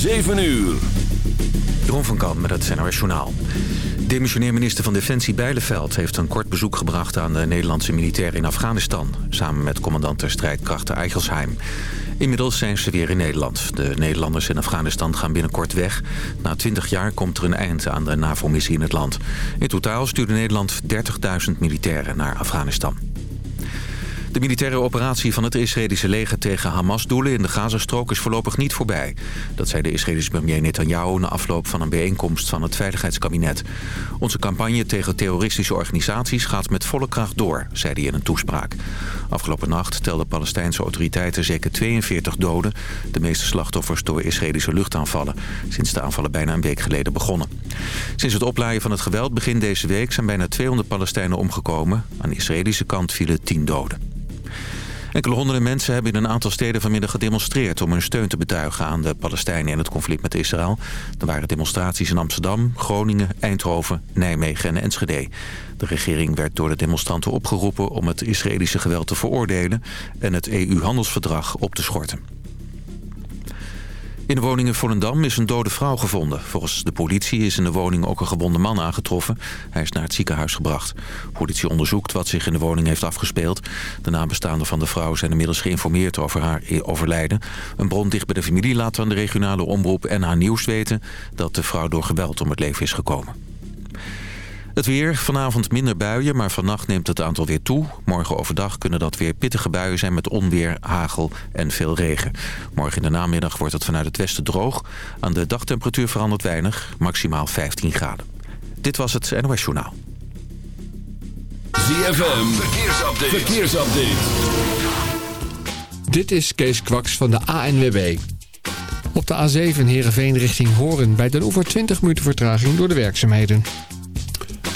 7 uur. Jeroen van Kan met het NOS Journaal. Demissionair minister van Defensie Bijleveld heeft een kort bezoek gebracht aan de Nederlandse militairen in Afghanistan. Samen met commandant der strijdkrachten Eichelsheim. Inmiddels zijn ze weer in Nederland. De Nederlanders in Afghanistan gaan binnenkort weg. Na 20 jaar komt er een eind aan de NAVO-missie in het land. In totaal stuurde Nederland 30.000 militairen naar Afghanistan. De militaire operatie van het Israëlische leger tegen Hamas-doelen in de Gazastrook is voorlopig niet voorbij. Dat zei de Israëlische premier Netanyahu na afloop van een bijeenkomst van het Veiligheidskabinet. Onze campagne tegen terroristische organisaties gaat met volle kracht door, zei hij in een toespraak. Afgelopen nacht telden Palestijnse autoriteiten zeker 42 doden. De meeste slachtoffers door Israëlische luchtaanvallen. Sinds de aanvallen bijna een week geleden begonnen. Sinds het oplaaien van het geweld begin deze week zijn bijna 200 Palestijnen omgekomen. Aan de Israëlische kant vielen 10 doden. Enkele honderden mensen hebben in een aantal steden vanmiddag gedemonstreerd... om hun steun te betuigen aan de Palestijnen in het conflict met Israël. Er waren demonstraties in Amsterdam, Groningen, Eindhoven, Nijmegen en Enschede. De regering werd door de demonstranten opgeroepen om het Israëlische geweld te veroordelen... en het EU-handelsverdrag op te schorten. In de woning in Volendam is een dode vrouw gevonden. Volgens de politie is in de woning ook een gewonde man aangetroffen. Hij is naar het ziekenhuis gebracht. Politie onderzoekt wat zich in de woning heeft afgespeeld. De nabestaanden van de vrouw zijn inmiddels geïnformeerd over haar overlijden. Een bron dicht bij de familie laat aan de regionale omroep en haar nieuws weten... dat de vrouw door geweld om het leven is gekomen. Het weer, vanavond minder buien, maar vannacht neemt het aantal weer toe. Morgen overdag kunnen dat weer pittige buien zijn met onweer, hagel en veel regen. Morgen in de namiddag wordt het vanuit het westen droog. Aan de dagtemperatuur verandert weinig, maximaal 15 graden. Dit was het NOS Journaal. ZFM, verkeersupdate. verkeersupdate. Dit is Kees Kwaks van de ANWB. Op de A7 Heerenveen richting Horen bij Den Oever 20 minuten vertraging door de werkzaamheden.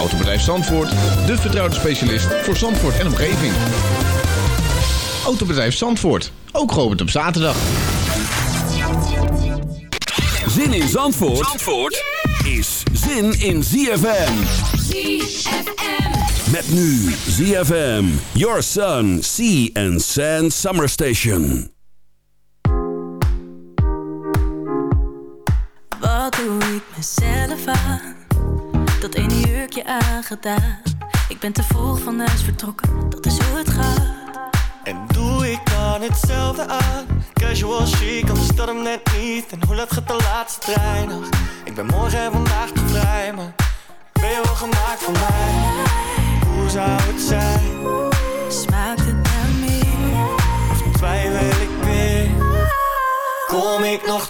Autobedrijf Zandvoort, de vertrouwde specialist voor Zandvoort en omgeving. Autobedrijf Zandvoort, ook geopend op zaterdag. Zin in Zandvoort, Zandvoort is zin in ZFM. ZFM. Met nu ZFM, Your Sun, Sea and Sand Summer Station. Wat doe ik mezelf aan? Ene jurkje aangedaan. Ik ben te vroeg van huis vertrokken, dat is hoe het gaat. En doe ik dan hetzelfde aan? Casual chic, anders dat hem net niet. En hoe laat gaat de laatste trein nog? Ik ben morgen en vandaag te vrij, maar ben je wel gemaakt voor mij? Hoe zou het zijn? Smaakt het naar meer? Of twijfel ik weer? Kom ik nog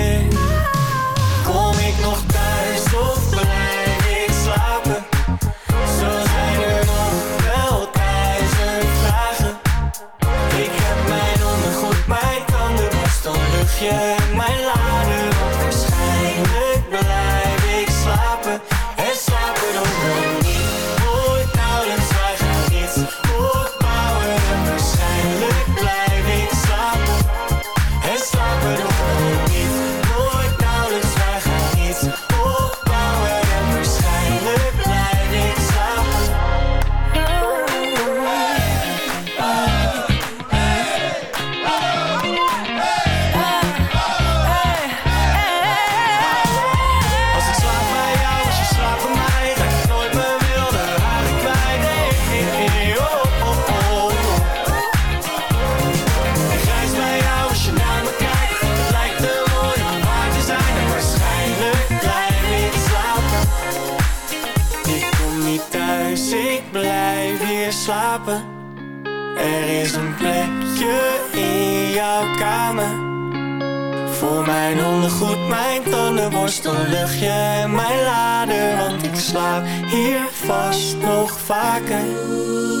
de een luchtje in mijn lader, want ik slaap hier vast nog vaker.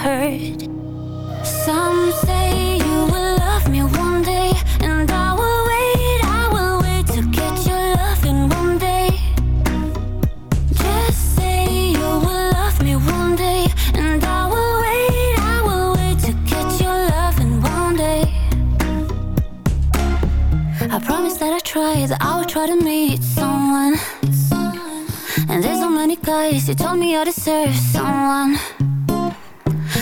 Heard some say you will love me one day, and I will wait, I will wait to get your love in one day. Just say you will love me one day, and I will wait, I will wait to get your love in one day. I promise that I try, that I will try to meet someone. And there's so many guys, you told me I deserve someone.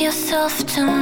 yourself to me.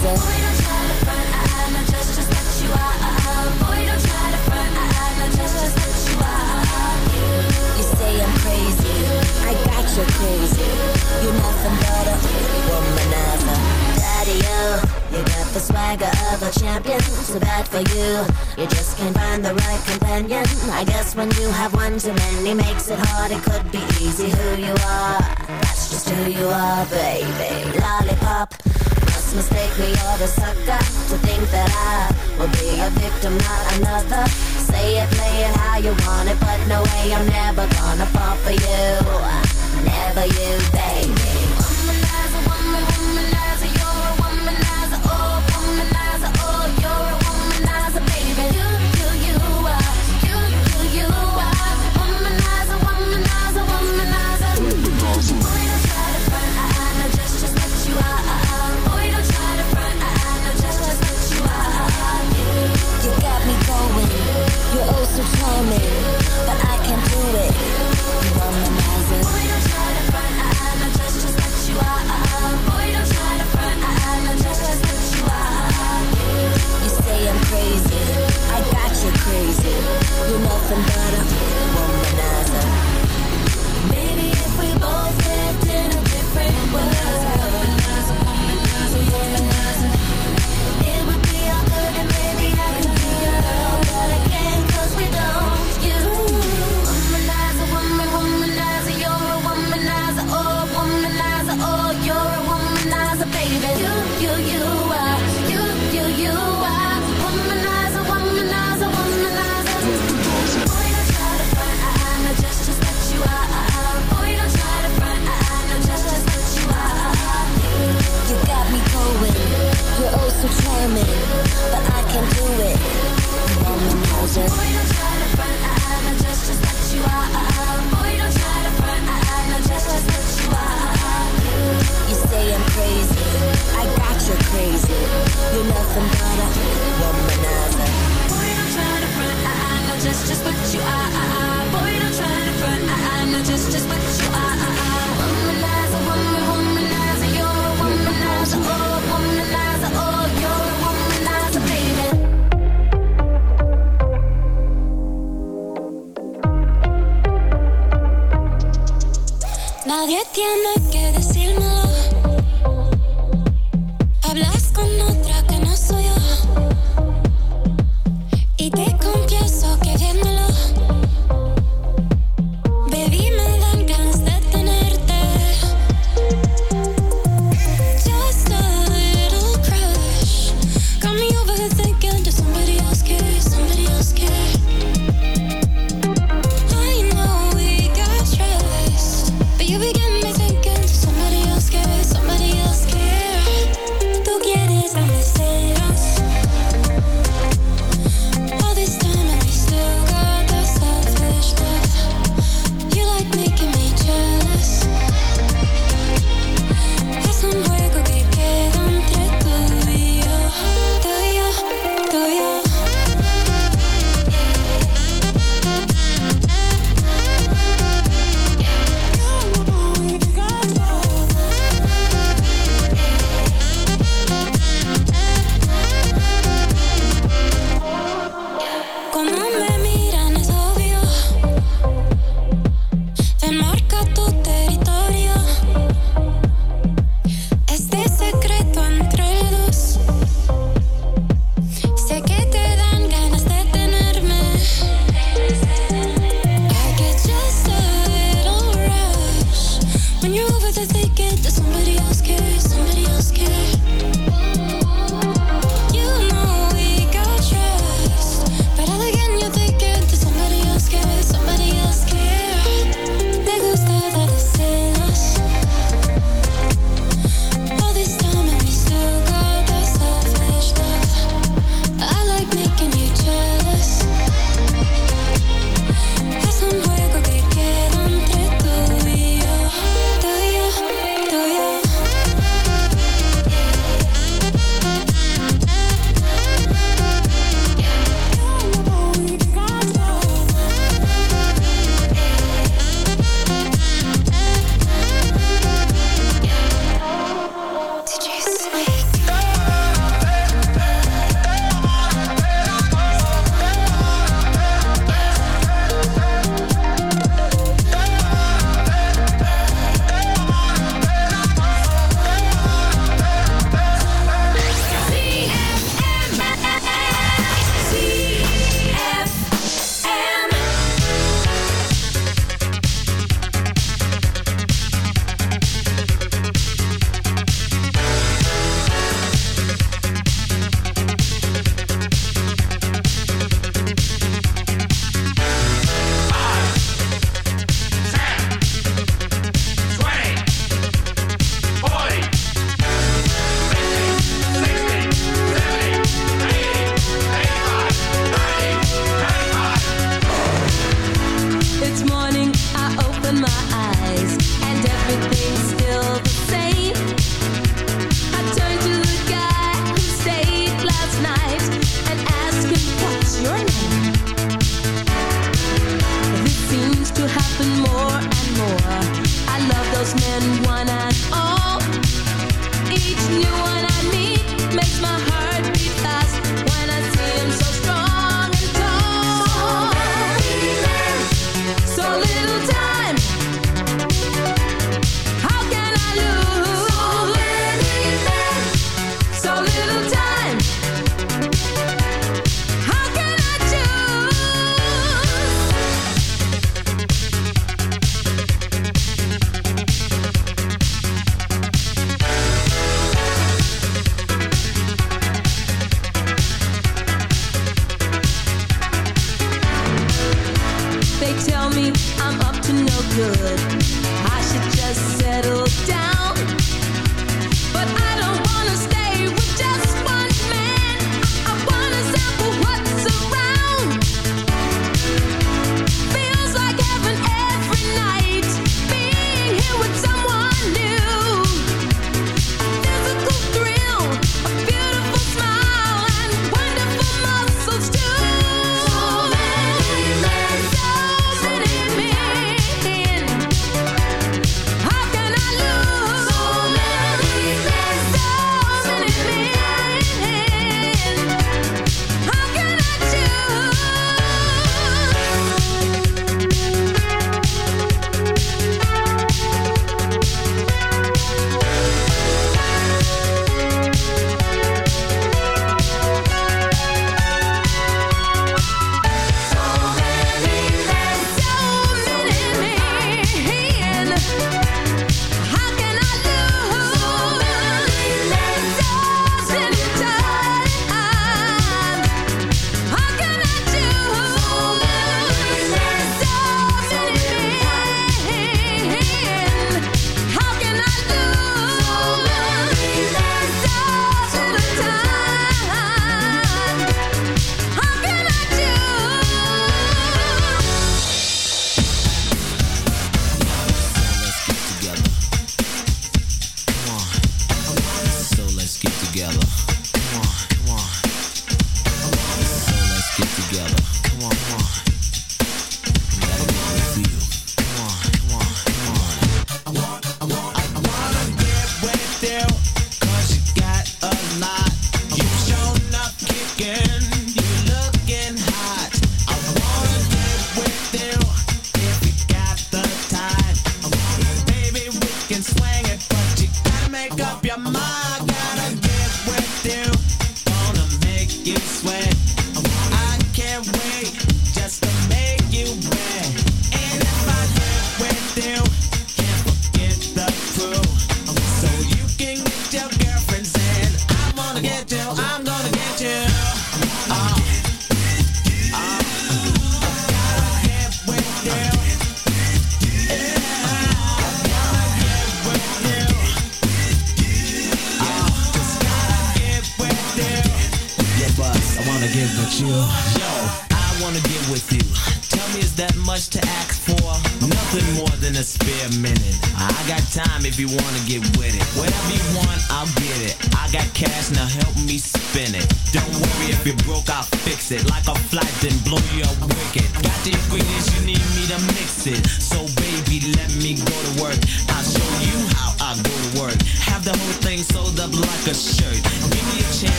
Jesus. You say I'm crazy. I got you crazy. You're nothing but a womanizer. Daddy-o, you got the swagger of a champion. Too bad for you. You just can't find the right companion. I guess when you have one too many makes it hard. It could be easy who you are. That's just who you are, baby. Lollipop must mistake me you're a sucker to think that I will be a victim, not another. Say it, play it how you want it, but no way I'm never gonna fall for you. Never you, baby.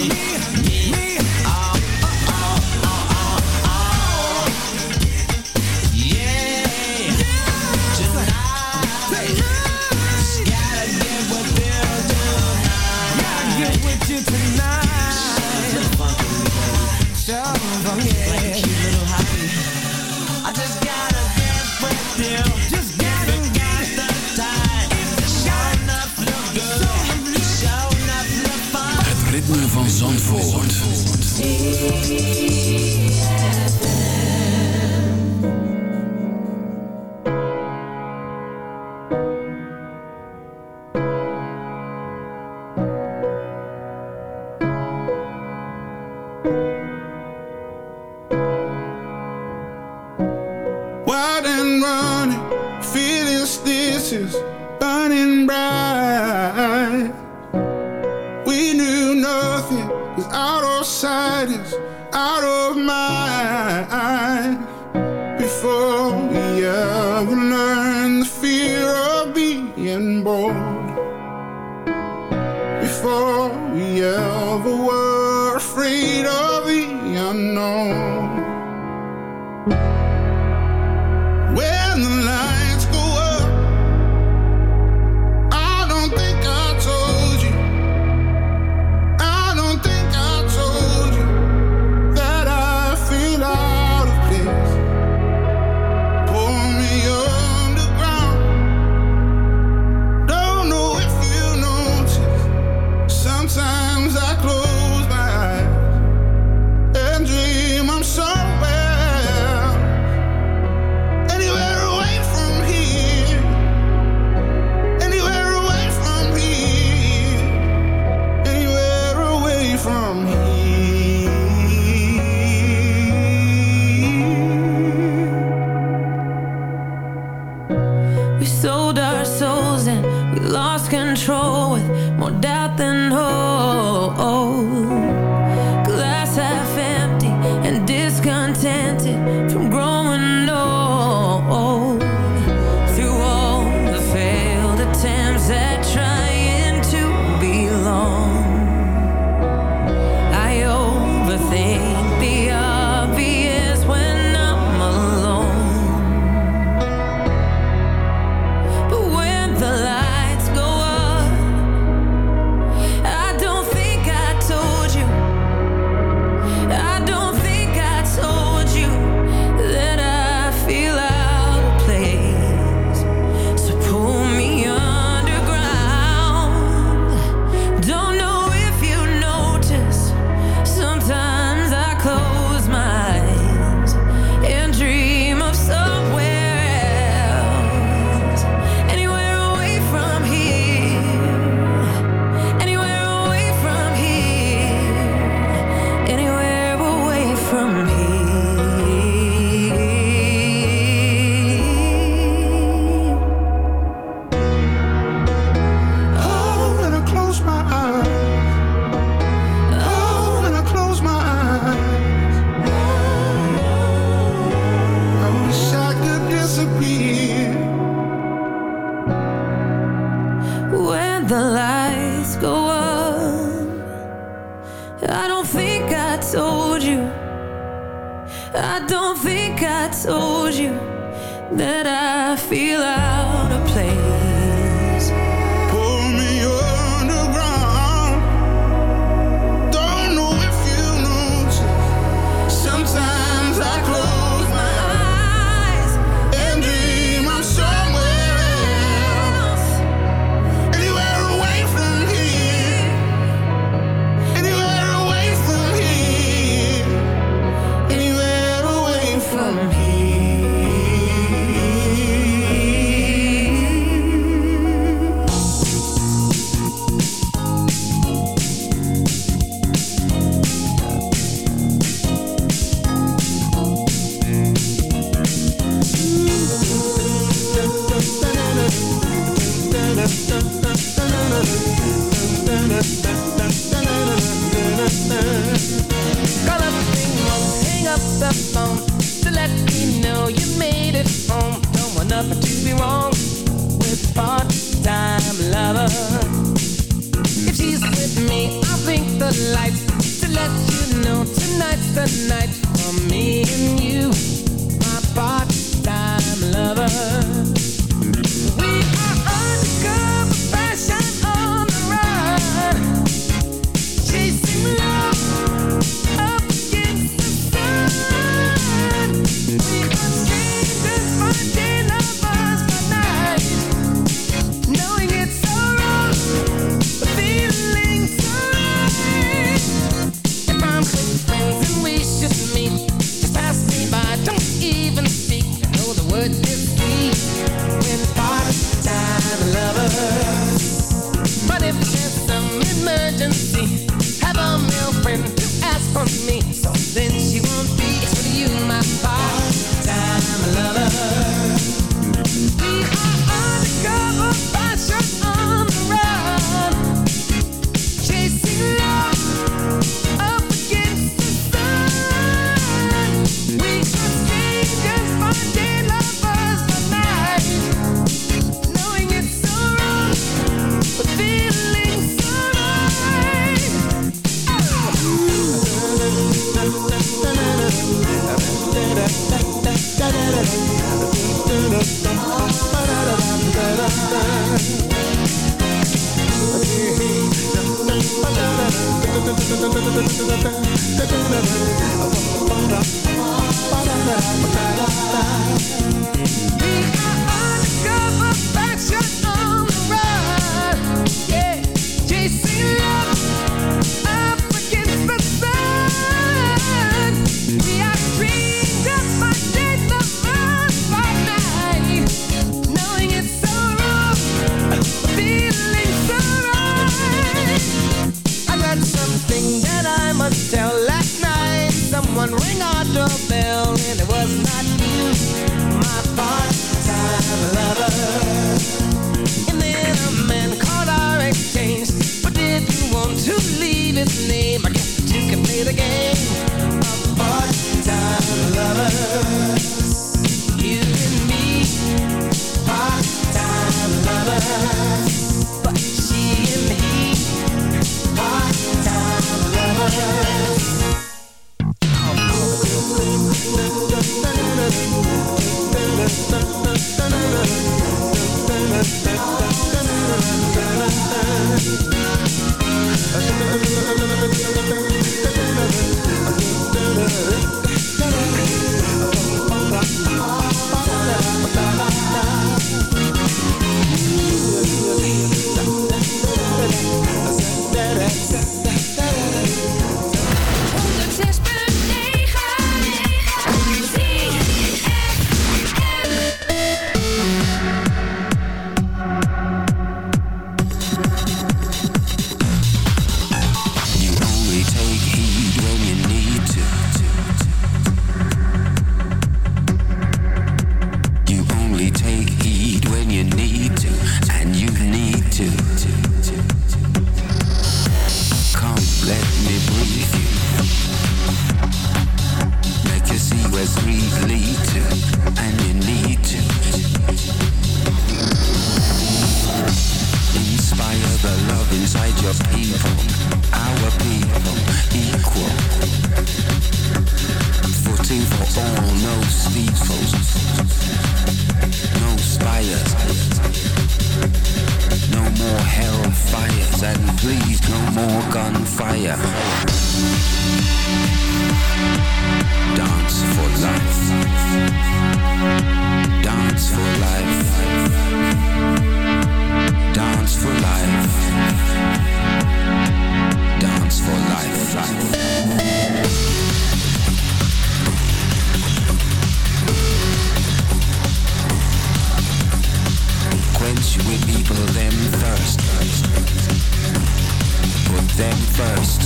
me. I don't think I told you. I don't think I told you That I feel out of place. know you made it home. Don't want nothing to be wrong with part-time lover. If she's with me, I'll blink the lights to let you know tonight's the night for me and you. pleasure them first. Put them first.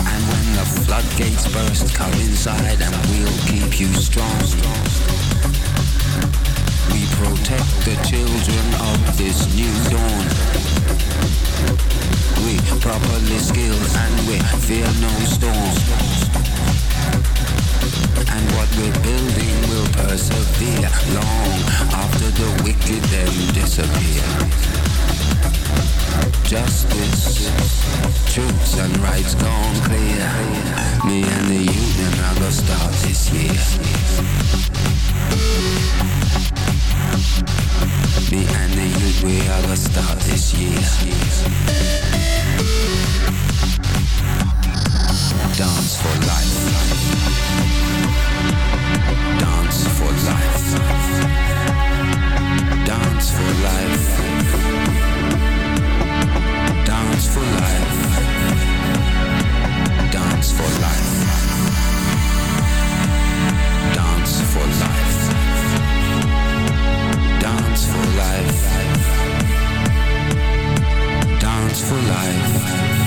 And when the floodgates burst, come inside and we'll keep you strong. We protect the children of this new dawn. We properly skilled and we fear no storm and what we're building will persevere long after the wicked then disappear. Justice, truth, and rights gone clear. Me and the union are gonna start this year. Me and the youth, we are gonna start this year dance for life for life.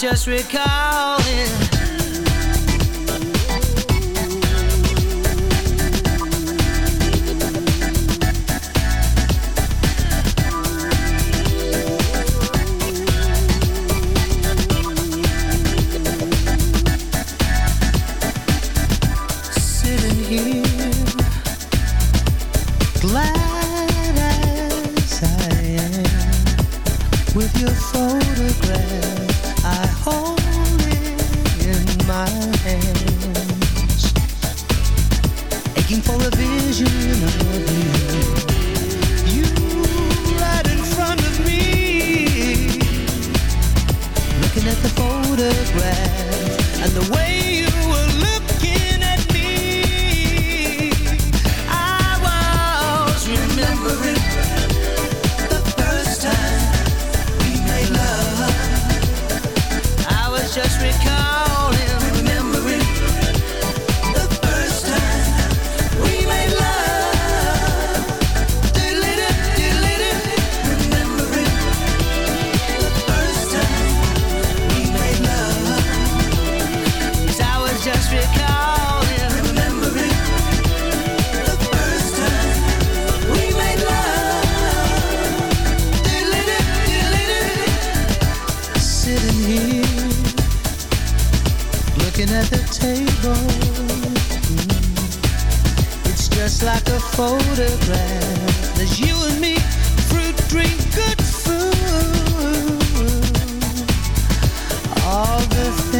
just recall just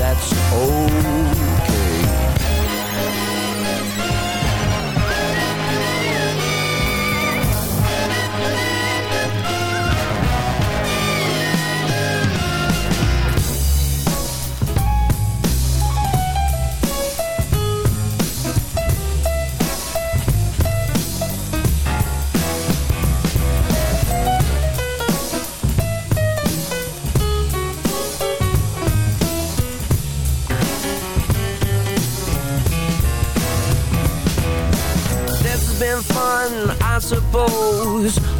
that's old.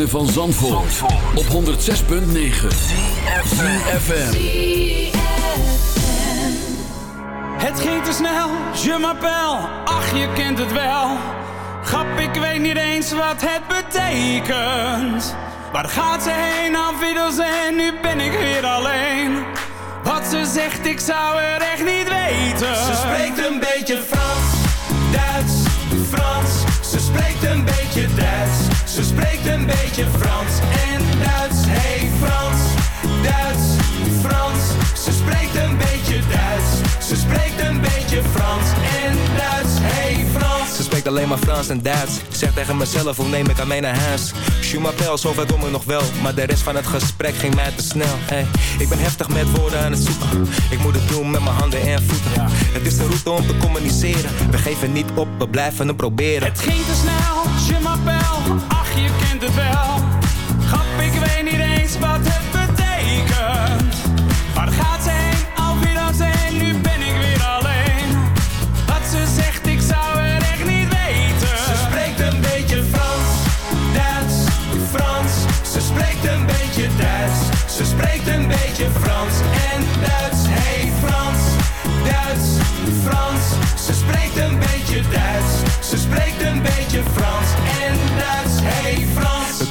Ritme van Zandvoort, op 106.9 ZFM. Het ging te snel, je m'appelle, ach je kent het wel. Grap, ik weet niet eens wat het betekent. Waar gaat ze heen, afwiddels en nu ben ik weer alleen. Wat ze zegt, ik zou er echt niet weten. Ze spreekt een beetje Frans, Duits, Frans. Ze spreekt een beetje Duits. Ze spreekt een beetje Frans en Duits. Hey Frans, Duits, Frans. Ze spreekt een beetje Duits. Ze spreekt een beetje Frans en Duits. Hey Frans. Ze spreekt alleen maar Frans en Duits. Zeg tegen mezelf, hoe neem ik aan mij naar huis? Je m'appelle, zover kom ik nog wel. Maar de rest van het gesprek ging mij te snel. Hey, ik ben heftig met woorden aan het zoeken. Ik moet het doen met mijn handen en voeten. Het is de route om te communiceren. We geven niet op, we blijven het proberen. Het ging te snel, je m'appelle, ach je kent het wel. Grap, ik weet niet eens wat het